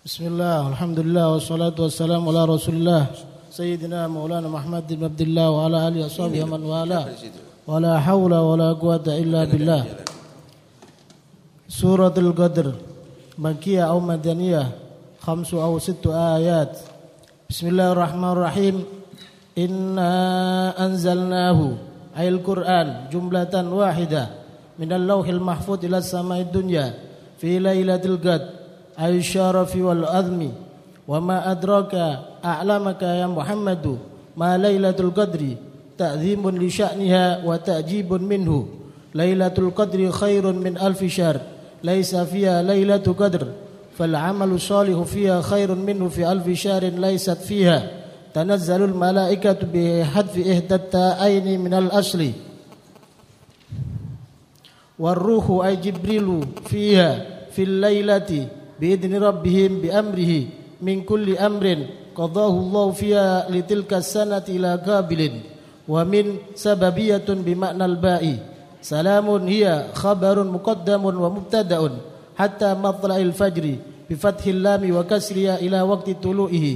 Bismillah, alhamdulillah, wassalatu wassalamu ala Muhammad bin Abdullah wa ala alihi ashabihi man wala Wa la hawla wa la quwata illa billah. Suratul Qadr Makiyah atau Madaniyah Khamsu atau sittu ayat. Bismillahirrahmanirrahim. Inna anzalnahu Ayil Quran Jumlatan wahidah Minal dunya Fi أي الشرف والأذم وما أدراك أعلمك يا محمد ما ليلة القدر؟ تأذيم لشأنها وتأجيب منه. ليلة القدر خير من ألف شهر. ليس فيها ليلة قدر. فالعمل الصالح فيها خير منه في ألف شهر ليست فيها. تنزل الملائكة بحذف إحدى التائين من الأصل. والروح أي جبريل فيها في الليلة. بإذن ربهم بأمره من كل أمر قضاه الله فيها لتلك السنة إلى قابل ومن سببية بمعنى الباء. سلام هي خبر مقدم ومبتدأ حتى مطلع الفجر بفتح اللام وكسرها إلى وقت طلوعه.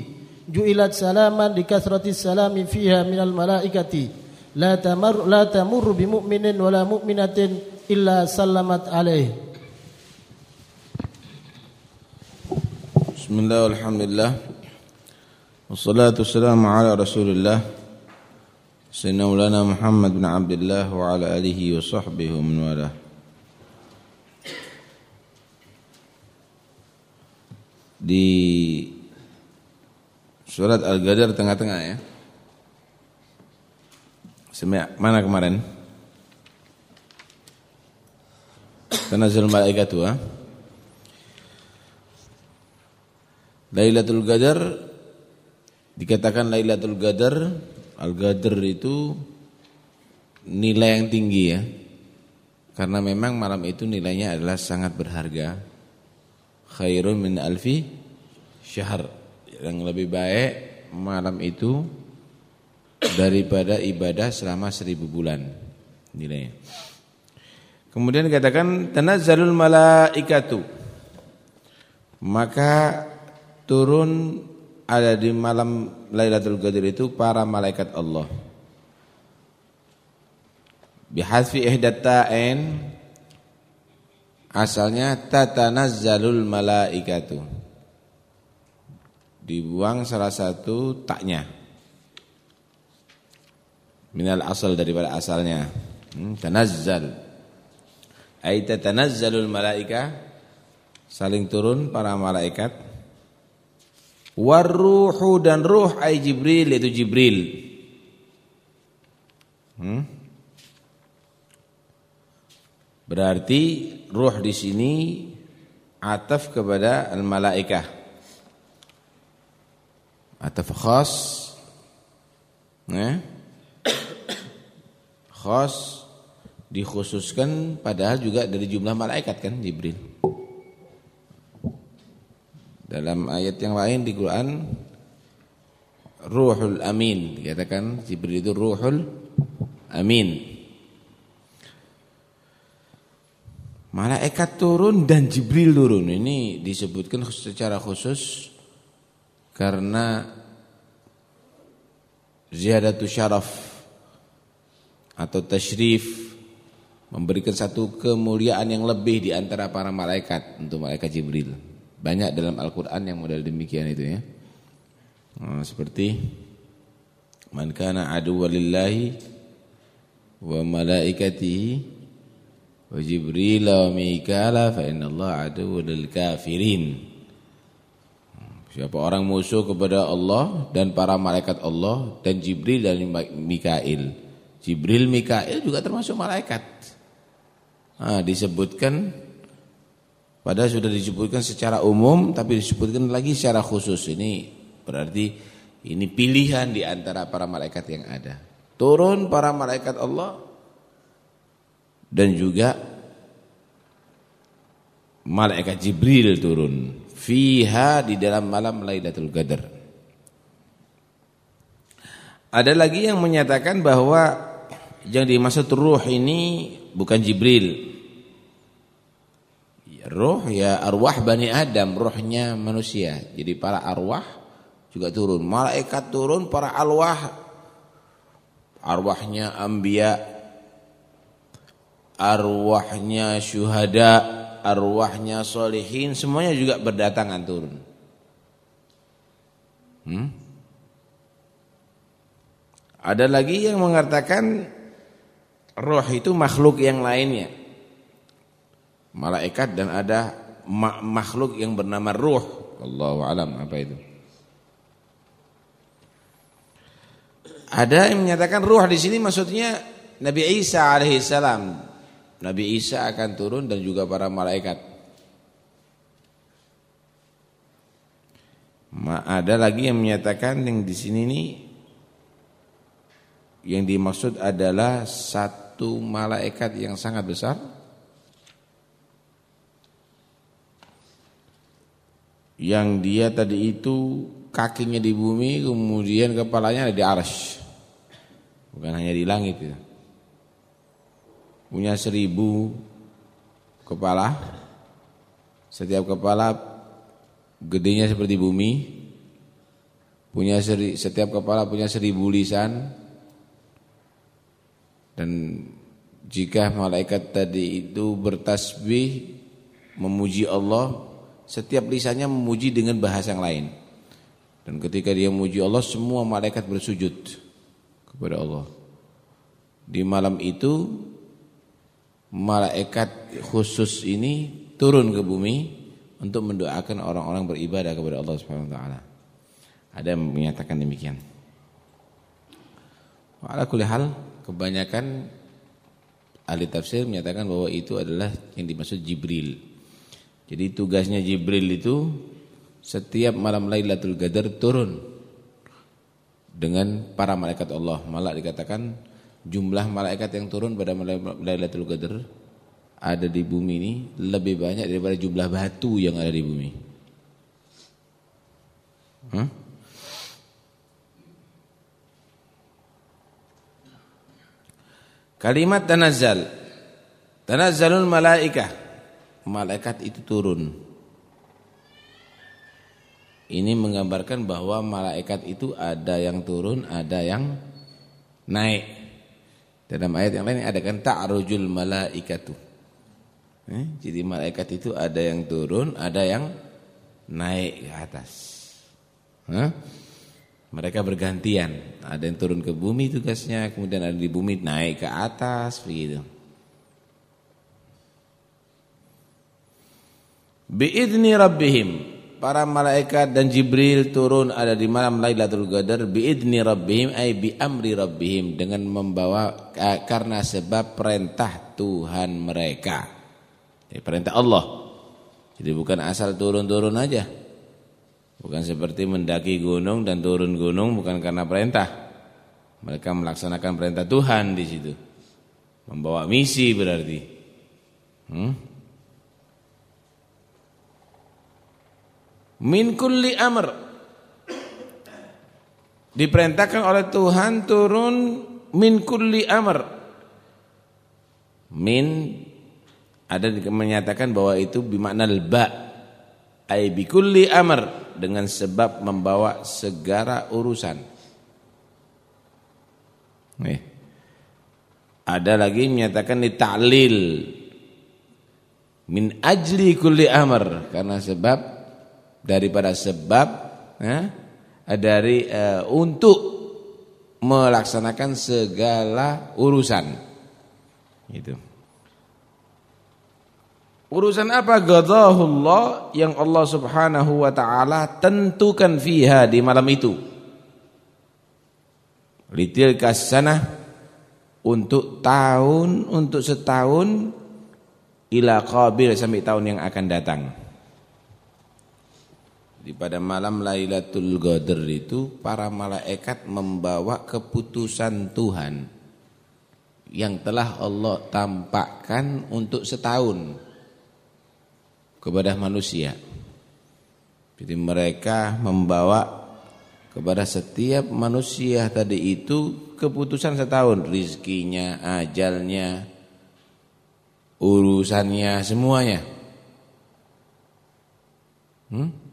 جئلت سلاما لكثرة السلام فيها من الملائكة. لا تمر لا تمر بمؤمن ولا مؤمنة إلا سلمت عليه. Bismillah alhamdulillah Wassalatu wassalamu ala Sayyidina ulana Muhammad bin Abdullah Wa ala alihi wa sahbihi Di Surat Al-Qadar tengah-tengah ya Semak mana kemarin? Ha? Lailatul Qadar dikatakan Lailatul Qadar, Al-Qadar itu nilai yang tinggi ya. Karena memang malam itu nilainya adalah sangat berharga. Khairun min alfi syahr. Yang lebih baik malam itu daripada ibadah selama seribu bulan nilainya. Kemudian dikatakan tanazzalul malaikatu. Maka turun ada di malam Lailatul Qadar itu para malaikat Allah. Bihasfi ihdatain asalnya tatanazzalul malaikatu. Dibuang salah satu taknya. Minal asal daripada asalnya. Hmm, tanazzal. Ai tatanazzalul malaika saling turun para malaikat Warruhu dan ruh ay Jibril yaitu Jibril. Hmm? Berarti ruh di sini ataf kepada al-malaikah. Ataf khas. Eh? Khas dikhususkan padahal juga dari jumlah malaikat kan Jibril. Dalam ayat yang lain di Quran Ruhul Amin dikatakan Jibril itu Ruhul Amin. Malaikat turun dan Jibril turun. Ini disebutkan secara khusus karena ziyadatu syaraf atau tasyrif memberikan satu kemuliaan yang lebih di antara para malaikat untuk malaikat Jibril. Banyak dalam Al-Quran yang model demikian itu ya. Nah, seperti Man kana lillahi wa malaikatihi wa jibril wa mikala fa inna Allah aduwa lil kafirin. Siapa orang musuh kepada Allah dan para malaikat Allah dan Jibril dan Mikail. Jibril, Mikail juga termasuk malaikat. Nah, disebutkan Padahal sudah disebutkan secara umum tapi disebutkan lagi secara khusus. Ini berarti ini pilihan di antara para malaikat yang ada. Turun para malaikat Allah dan juga malaikat Jibril turun fiha di dalam malam Lailatul Qadar. Ada lagi yang menyatakan bahwa yang dimaksud ruh ini bukan Jibril Roh ya arwah Bani Adam, rohnya manusia. Jadi para arwah juga turun. Malaikat turun, para arwah arwahnya ambia, arwahnya syuhada, arwahnya solehin, semuanya juga berdatangan turun. Hmm? Ada lagi yang mengatakan roh itu makhluk yang lainnya. Malaikat dan ada makhluk yang bernama ruh. Allahu alam apa itu? Ada yang menyatakan ruh di sini maksudnya Nabi Isa alaihissalam. Nabi Isa akan turun dan juga para malaikat. Ada lagi yang menyatakan yang di sini nih yang dimaksud adalah satu malaikat yang sangat besar yang dia tadi itu kakinya di bumi kemudian kepalanya ada di arsy. Bukan hanya di langit ya. punya seribu kepala. Setiap kepala gedenya seperti bumi. Punya seri, setiap kepala punya seribu lisan. Dan jika malaikat tadi itu bertasbih memuji Allah setiap lisannya memuji dengan bahasa yang lain dan ketika dia memuji Allah semua malaikat bersujud kepada Allah. Di malam itu malaikat khusus ini turun ke bumi untuk mendoakan orang-orang beribadah kepada Allah Subhanahu wa taala. Ada yang menyatakan demikian. Ala kulli hal kebanyakan ahli tafsir menyatakan bahwa itu adalah yang dimaksud Jibril. Jadi tugasnya Jibril itu setiap malam Lailatul Qadar turun dengan para malaikat Allah. Malah dikatakan jumlah malaikat yang turun pada Lailatul Qadar ada di bumi ini lebih banyak daripada jumlah batu yang ada di bumi. Huh? Kalimat tanazzal. Tanazzalul malaikah. Malaikat itu turun. Ini menggambarkan bahwa malaikat itu ada yang turun, ada yang naik. Dalam ayat yang lain ada kan ta'rujul malaikatu. Eh, jadi malaikat itu ada yang turun, ada yang naik ke atas. Hah? Mereka bergantian. Ada yang turun ke bumi tugasnya, kemudian ada di bumi naik ke atas begitu. Biidni rabbihim para malaikat dan Jibril turun ada di malam Lailatul Qadar biidni rabbihim ay bi amri rabbihim dengan membawa karena sebab perintah Tuhan mereka. Jadi perintah Allah. Jadi bukan asal turun-turun aja. Bukan seperti mendaki gunung dan turun gunung bukan karena perintah. Mereka melaksanakan perintah Tuhan di situ. Membawa misi berarti. Hmm? Min kulli amr. Diperintahkan oleh Tuhan turun min kulli amr. Min ada menyatakan bahwa itu bimakna ba ay bi kulli amr dengan sebab membawa segala urusan. Nih. Ada lagi menyatakan di ta'lil min ajli kulli amr karena sebab daripada sebab ya, dari uh, untuk melaksanakan segala urusan. Itu. Urusan apa ghadahullah yang Allah Subhanahu wa taala tentukan fiha di malam itu. Litil sana untuk tahun untuk setahun ila qabil sampai tahun yang akan datang. Di pada malam Lailatul Qadar itu para malaikat membawa keputusan Tuhan yang telah Allah tampakkan untuk setahun kepada manusia. Jadi mereka membawa kepada setiap manusia tadi itu keputusan setahun, rizkinya, ajalnya, urusannya, semuanya. Hmm?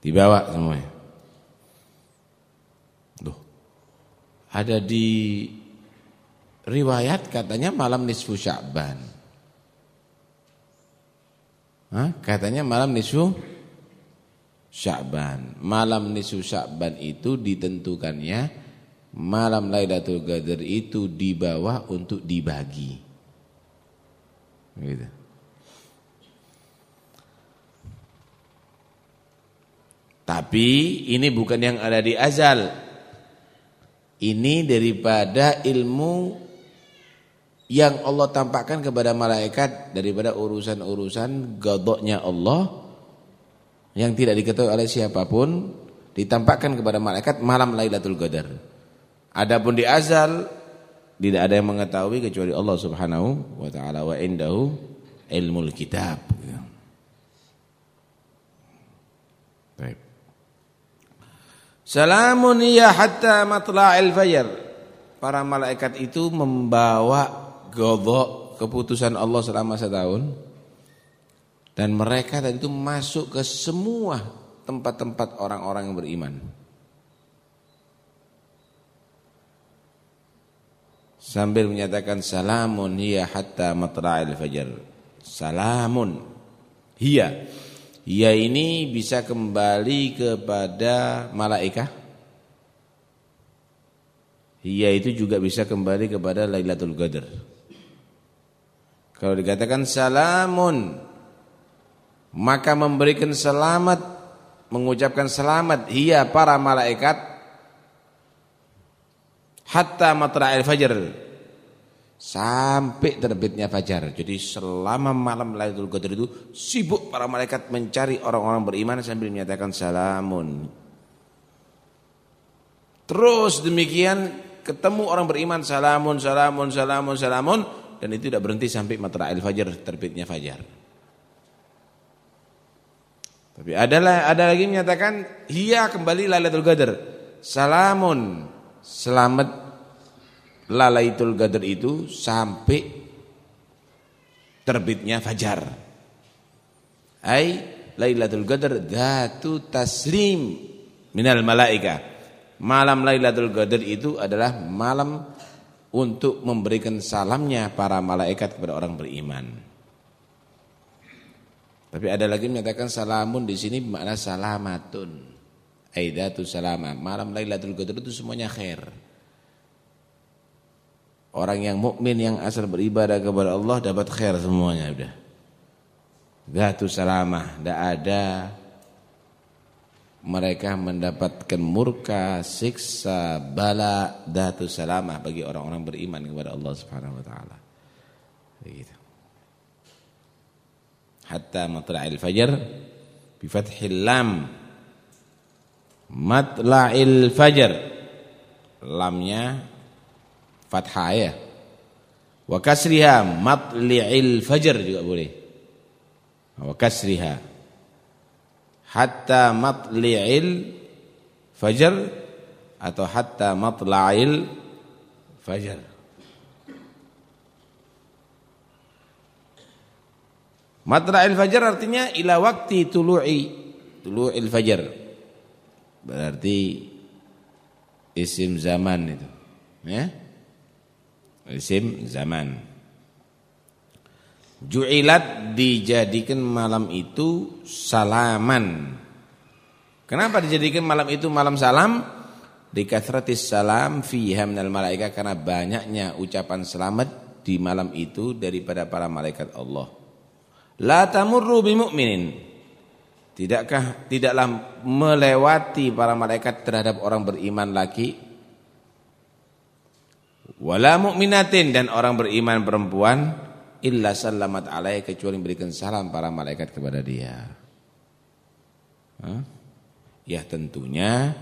Dibawa semuanya. Duh. Ada di riwayat katanya malam nisfu Sya'ban. Hah? Katanya malam nisfu Sya'ban. Malam nisfu Sya'ban itu ditentukannya malam Lailatul Qadar itu dibawa untuk dibagi. Gitu. Tapi ini bukan yang ada di azal. Ini daripada ilmu yang Allah tampakkan kepada malaikat daripada urusan-urusan godoknya Allah yang tidak diketahui oleh siapa pun ditampakkan kepada malaikat malam Lailatul Qadar. Adapun di azal tidak ada yang mengetahui kecuali Allah Subhanahu wa taala wa indahu ilmul kitab. Salamun ya hatta matla'il fajr. Para malaikat itu membawa godok keputusan Allah selama setahun. Dan mereka tadi itu masuk ke semua tempat-tempat orang-orang yang beriman. Sambil menyatakan salamun hiya hatta matla'il fajr. Salamun hiya Ya ini bisa kembali kepada malaikat. Ya itu juga bisa kembali kepada Lailatul Qadar. Kalau dikatakan salamun maka memberikan selamat mengucapkan selamat iya para malaikat hatta matla'il fajr sampai terbitnya fajar. Jadi selama malam Lailatul Qadar itu sibuk para malaikat mencari orang-orang beriman sambil menyatakan salamun. Terus demikian ketemu orang beriman salamun salamun salamun salamun dan itu tidak berhenti sampai matla'il fajar terbitnya fajar. Tapi adalah ada lagi menyatakan hiya kembali Lailatul Qadar. Salamun selamat Lalaitul Qadar itu sampai terbitnya fajar. Ai Lailatul Qadar datu taslim minal malaika. Malam Lailatul Qadar itu adalah malam untuk memberikan salamnya para malaikat kepada orang beriman. Tapi ada lagi menyatakan salamun di sini makna salamatun. Aidatu salama. Malam Lailatul Qadar itu semuanya khair. Orang yang mukmin yang asal beribadah kepada Allah dapat khair semuanya udah. Gatu salamah, tidak ada mereka mendapatkan murka, siksa, bala, datu salamah bagi orang-orang beriman kepada Allah Subhanahu wa taala. Begitu. Hatta matla'il fajar bi fathil lam matla'il fajar lamnya fathah ya. Wa kasriha matli'il fajr juga boleh. Wa kasriha hatta matli'il fajr atau hatta matla'il fajr. Matla'il fajr artinya ila waktu tulu'i tulu'il fajr. Berarti isim zaman itu. Ya isim zaman. Ju'ilat dijadikan malam itu salaman. Kenapa dijadikan malam itu malam salam? Dikathratis salam fiha minal malaika karena banyaknya ucapan selamat di malam itu daripada para malaikat Allah. La tamurru bimu'minin. Tidakkah tidaklah melewati para malaikat terhadap orang beriman lagi wala mu'minatin dan orang beriman perempuan illa sallamat alaih kecuali memberikan salam para malaikat kepada dia. Hah? Ya tentunya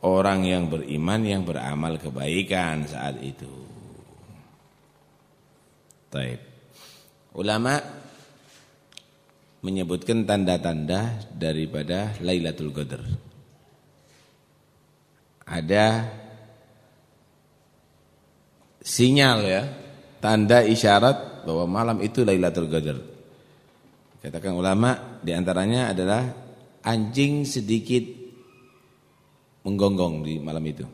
orang yang beriman yang beramal kebaikan saat itu. Taib. Ulama menyebutkan tanda-tanda daripada Lailatul Qadar. Ada sinyal ya, tanda isyarat bahwa malam itu Lailatul Qadar. Katakan ulama di antaranya adalah anjing sedikit menggonggong di malam itu.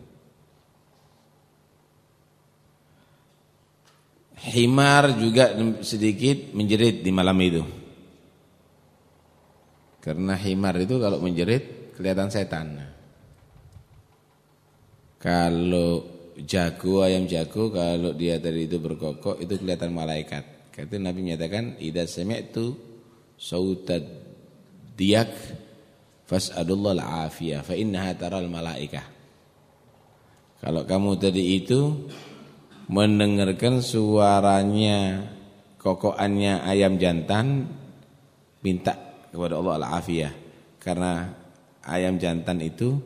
Himar juga sedikit menjerit di malam itu. Karena himar itu kalau menjerit kelihatan setan. Kalau jago ayam jago kalau dia tadi itu berkokok itu kelihatan malaikat. Kata Nabi menyatakan idza sami'tu sautad diyak fas'adullah al-afiyah fa innaha taral malaikah. Kalau kamu tadi itu mendengarkan suaranya kokokannya ayam jantan minta kepada Allah al-afiyah karena ayam jantan itu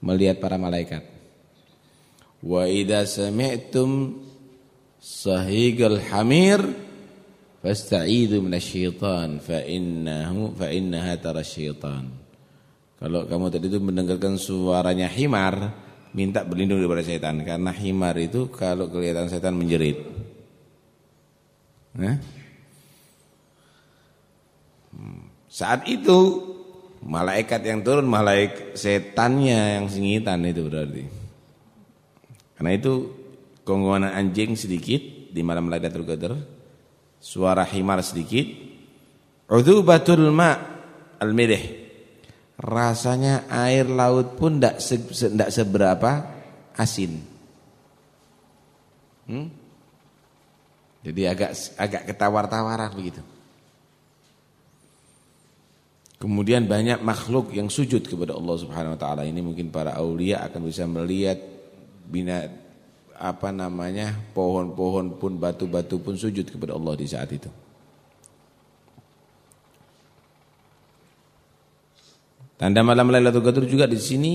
melihat para malaikat. Wa idza sami'tum sahigal hamir fasta'idu minasyaitan fa innahu fa innaha tarasyaitan. Kalau kamu tadi itu mendengarkan suaranya himar, minta berlindung daripada setan karena himar itu kalau kelihatan setan menjerit. Nah, saat itu malaikat yang turun malaikat setannya yang singitan itu berarti. Karena itu gonggongan anjing sedikit di malam Lailatul Qadar, suara himar sedikit, udzubatul ma al-milih. Rasanya air laut pun tidak se, seberapa asin. Hmm? Jadi agak agak ketawar-tawaran begitu. Kemudian banyak makhluk yang sujud kepada Allah Subhanahu wa taala. Ini mungkin para aulia akan bisa melihat bina apa namanya? pohon-pohon pun batu-batu pun sujud kepada Allah di saat itu. Tanda malam Lailatul Qadar juga di sini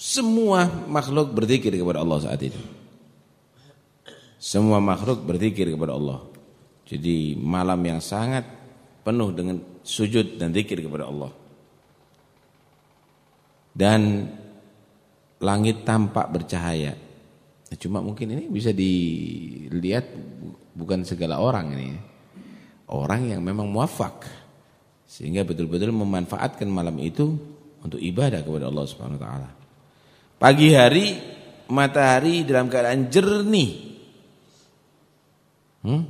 semua makhluk berzikir kepada Allah saat itu. Semua makhluk berzikir kepada Allah. Jadi malam yang sangat penuh dengan sujud dan zikir kepada Allah. Dan langit tampak bercahaya. Nah, cuma mungkin ini bisa dilihat bukan segala orang ini. Orang yang memang muafak sehingga betul-betul memanfaatkan malam itu untuk ibadah kepada Allah Subhanahu wa taala. Pagi hari matahari dalam keadaan jernih. Hmm?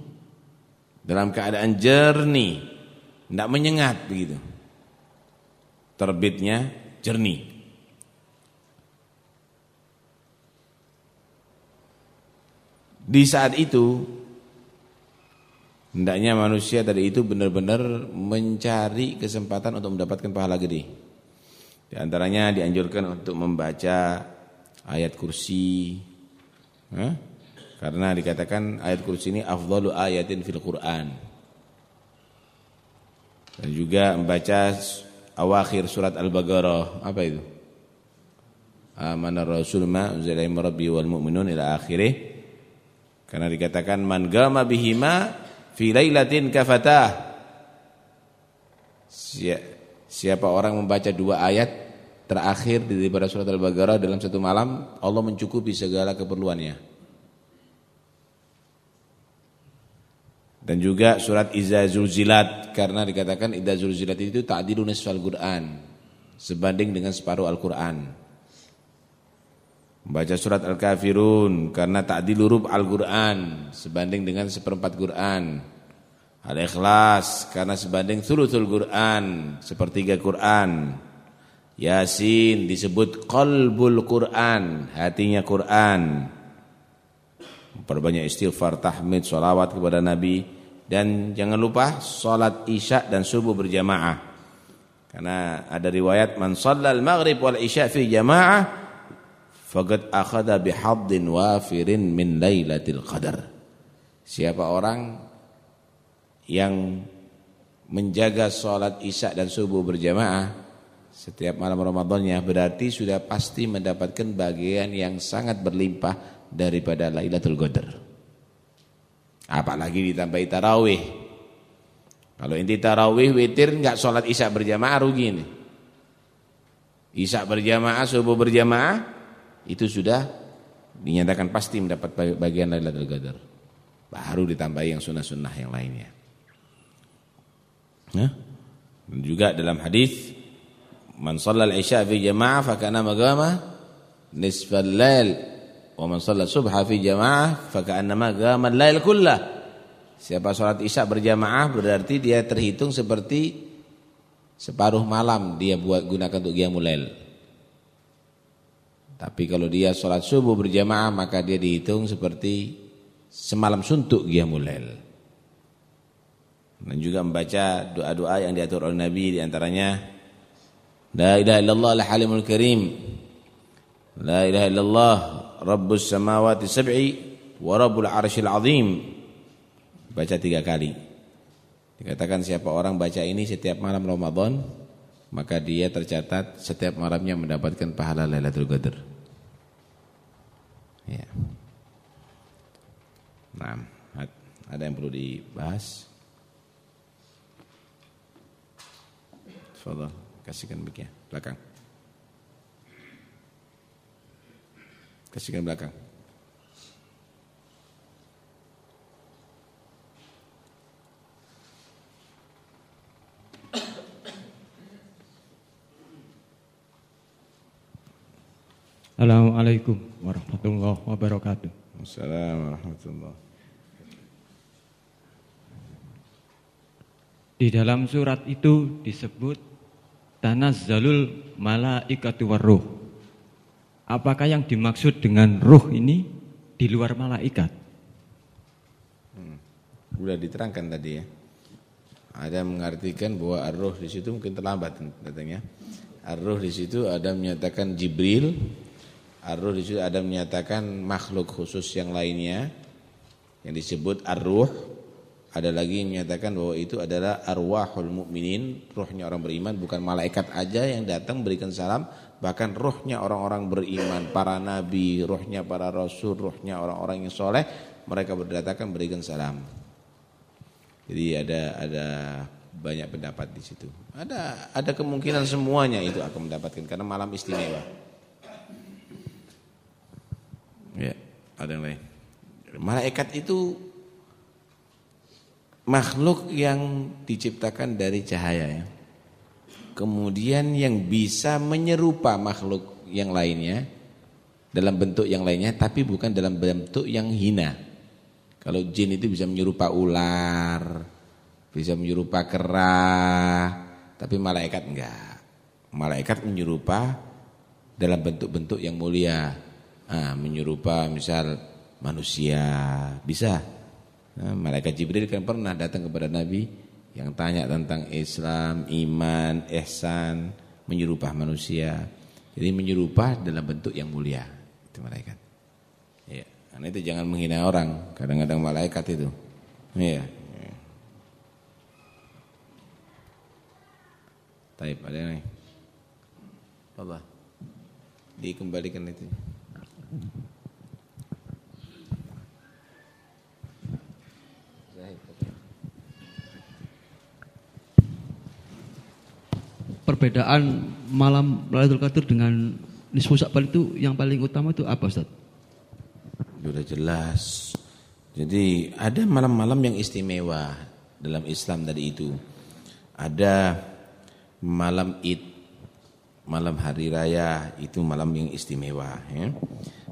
Dalam keadaan jernih. Tidak menyengat begitu. Terbitnya jernih. Di saat itu hendaknya manusia tadi itu benar-benar mencari kesempatan untuk mendapatkan pahala gede. Di antaranya dianjurkan untuk membaca ayat kursi. Karena dikatakan ayat kursi ini afdalu ayatin fil Quran. Dan juga membaca awakhir surat Al-Baqarah. Apa itu? Amana Rasul ma rabbi wal mu'minun ila akhirih. Karena dikatakan man gama bihima fi lailatin kafatah. Siapa orang membaca dua ayat terakhir daripada surat Al-Baqarah dalam satu malam, Allah mencukupi segala keperluannya. Dan juga surat Iza Zulzilat karena dikatakan Iza Zulzilat itu ta'dilu nisfal Quran sebanding dengan separuh Al-Qur'an. Membaca surat Al-Kafirun karena ta'dilu rub Al-Qur'an sebanding dengan seperempat Quran. Al-Ikhlas karena sebanding thuluthul Quran, sepertiga Quran. Yasin disebut qalbul Quran, hatinya Quran. Perbanyak istighfar, tahmid, salawat kepada Nabi dan jangan lupa salat Isya dan subuh berjamaah. Karena ada riwayat man shallal maghrib wal isya fi jamaah faqad akhadha bihaddin wafirin min lailatul qadar. Siapa orang yang menjaga salat Isya dan subuh berjamaah setiap malam Ramadannya berarti sudah pasti mendapatkan bagian yang sangat berlimpah daripada Lailatul Qadar. Apalagi ditambahi tarawih. Kalau inti tarawih witir nggak sholat isya berjamaah rugi ini. Isya berjamaah, subuh berjamaah itu sudah dinyatakan pasti mendapat bagian Lailatul Qadar. Baru ditambahi yang sunnah-sunnah yang lainnya. Nah, juga dalam hadis man shallal isya fi jama'ah fa kana magama nisfal lail wa man shallal subha fi jama'ah fa kana magama lail kullah. Siapa salat isya berjamaah berarti dia terhitung seperti separuh malam dia buat gunakan untuk qiyamul lail. Tapi kalau dia sholat subuh berjamaah maka dia dihitung seperti semalam suntuk qiyamul lail. Dan juga membaca doa-doa yang diatur oleh Nabi di antaranya La ilaha illallah al-halimul karim. La ilaha illallah rabbus samawati sab'i wa rabbul arshil azim. Baca tiga kali. Dikatakan siapa orang baca ini setiap malam Ramadan Maka dia tercatat setiap malamnya mendapatkan pahala Lailatul Qadar Ya. Nah, ada yang perlu dibahas? Fadal, kasihkan begini belakang. Kasihkan belakang. Assalamualaikum warahmatullahi wabarakatuh. Assalamualaikum warahmatullahi Di dalam surat itu disebut tanazzalul malaikatu warruh. Apakah yang dimaksud dengan ruh ini di luar malaikat? Hmm. Sudah diterangkan tadi ya. Ada mengartikan bahwa ar-ruh di situ mungkin terlambat datangnya. Ar-ruh di situ ada menyatakan Jibril Ar-ruh di situ ada menyatakan makhluk khusus yang lainnya yang disebut ar-ruh. Ada lagi yang menyatakan bahwa itu adalah arwahul mukminin, ruhnya orang beriman bukan malaikat aja yang datang berikan salam, bahkan ruhnya orang-orang beriman, para nabi, ruhnya para rasul, ruhnya orang-orang yang soleh, mereka berdatangkan berikan salam. Jadi ada ada banyak pendapat di situ. Ada ada kemungkinan semuanya itu akan mendapatkan karena malam istimewa. Ya, ada yang lain. Malaikat itu makhluk yang diciptakan dari cahaya ya. Kemudian yang bisa menyerupa makhluk yang lainnya dalam bentuk yang lainnya tapi bukan dalam bentuk yang hina. Kalau jin itu bisa menyerupa ular, bisa menyerupa kera, tapi malaikat enggak. Malaikat menyerupa dalam bentuk-bentuk yang mulia ah, menyerupa misal manusia. Bisa. Nah, malaikat Jibril kan pernah datang kepada Nabi yang tanya tentang Islam iman ihsan menyerupa manusia. Jadi menyerupa dalam bentuk yang mulia itu malaikat. Ya karena itu jangan menghina orang kadang-kadang malaikat itu. Ya Taib ada yang apa? Dikembalikan itu. Perbedaan malam Lailatul Qadar dengan nisfu Sya'ban itu yang paling utama itu apa Ustaz? Sudah jelas. Jadi ada malam-malam yang istimewa dalam Islam tadi itu. Ada malam Id, malam hari raya itu malam yang istimewa ya.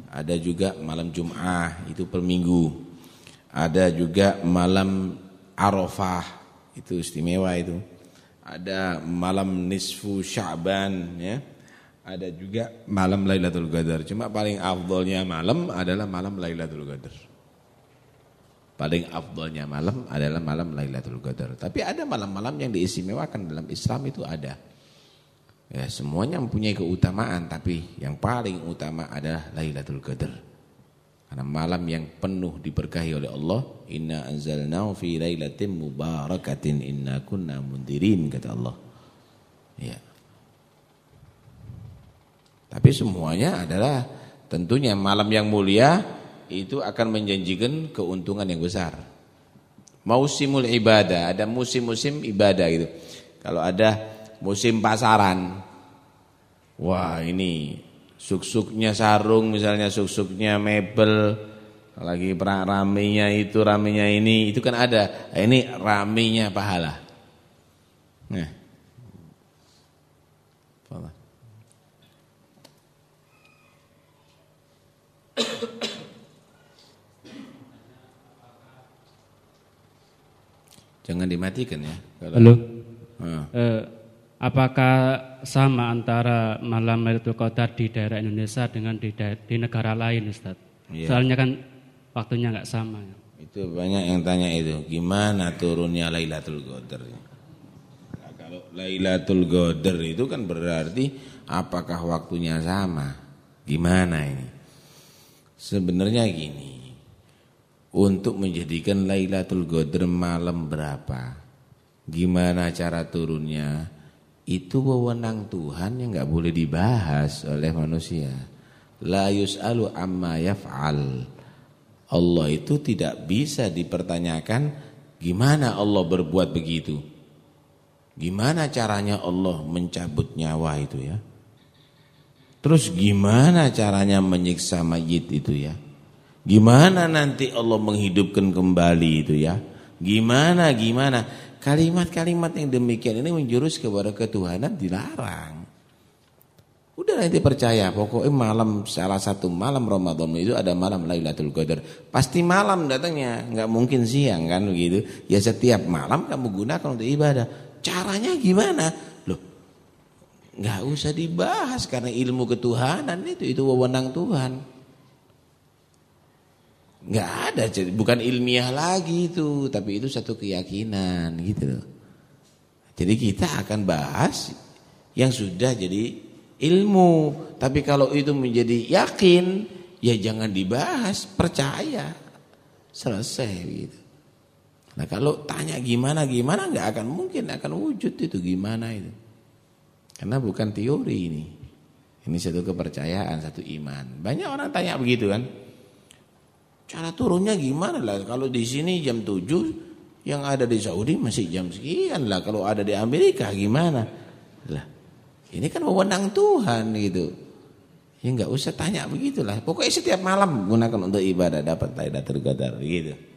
Ada juga malam Jum'ah itu per minggu. Ada juga malam Arafah itu istimewa itu. Ada malam nisfu Sya'ban ya. Ada juga malam Lailatul Qadar. Cuma paling afdolnya malam adalah malam Lailatul Qadar. Paling afdolnya malam adalah malam Lailatul Qadar. Tapi ada malam-malam yang diistimewakan dalam Islam itu ada. Ya, semuanya mempunyai keutamaan tapi yang paling utama adalah Lailatul Qadar. Karena malam yang penuh diberkahi oleh Allah, inna anzalnahu fi lailatin mubarakatin inna kunna mundirin kata Allah. Ya. Tapi semuanya adalah tentunya malam yang mulia itu akan menjanjikan keuntungan yang besar. Musimul ibadah, ada musim-musim ibadah gitu. Kalau ada musim pasaran. Wah ini suk-suknya sarung misalnya suk-suknya mebel lagi ramenya itu ramenya ini itu kan ada nah, ini ramenya pahala nah Jangan dimatikan ya. Kalau, Halo. Hmm. Eh, apakah sama antara malam Lailatul Qadar di daerah Indonesia dengan di, di negara lain, Ustaz? Ya. Soalnya kan waktunya nggak sama. Itu banyak yang tanya itu, gimana turunnya Lailatul Qadar? Nah, kalau Lailatul Qadar itu kan berarti apakah waktunya sama? Gimana ini? Sebenarnya gini, untuk menjadikan Lailatul Qadar malam berapa? Gimana cara turunnya? Itu wewenang Tuhan yang nggak boleh dibahas oleh manusia. La yus'alu amma yaf'al. Allah itu tidak bisa dipertanyakan gimana Allah berbuat begitu. Gimana caranya Allah mencabut nyawa itu ya? Terus gimana caranya menyiksa mayit itu ya? Gimana nanti Allah menghidupkan kembali itu ya? Gimana gimana? Kalimat-kalimat yang demikian ini menjurus kepada ketuhanan dilarang. Udah nanti percaya, pokoknya malam salah satu malam Ramadan itu ada malam Lailatul Qadar. Pasti malam datangnya, nggak mungkin siang kan begitu. Ya setiap malam kamu gunakan untuk ibadah. Caranya gimana? Loh, nggak usah dibahas karena ilmu ketuhanan itu itu wewenang Tuhan nggak ada bukan ilmiah lagi itu tapi itu satu keyakinan gitu jadi kita akan bahas yang sudah jadi ilmu. Tapi kalau itu menjadi yakin ya jangan dibahas percaya. Selesai gitu. Nah kalau tanya gimana gimana nggak akan mungkin akan wujud itu gimana itu. Karena bukan teori ini. Ini satu kepercayaan satu iman. Banyak orang tanya begitu kan Cara turunnya gimana lah? Kalau di sini jam 7, yang ada di Saudi masih jam sekian lah. Kalau ada di Amerika gimana? Lah, ini kan wewenang Tuhan gitu. Ya nggak usah tanya begitulah. Pokoknya setiap malam gunakan untuk ibadah dapat Lailatul Qadar gitu.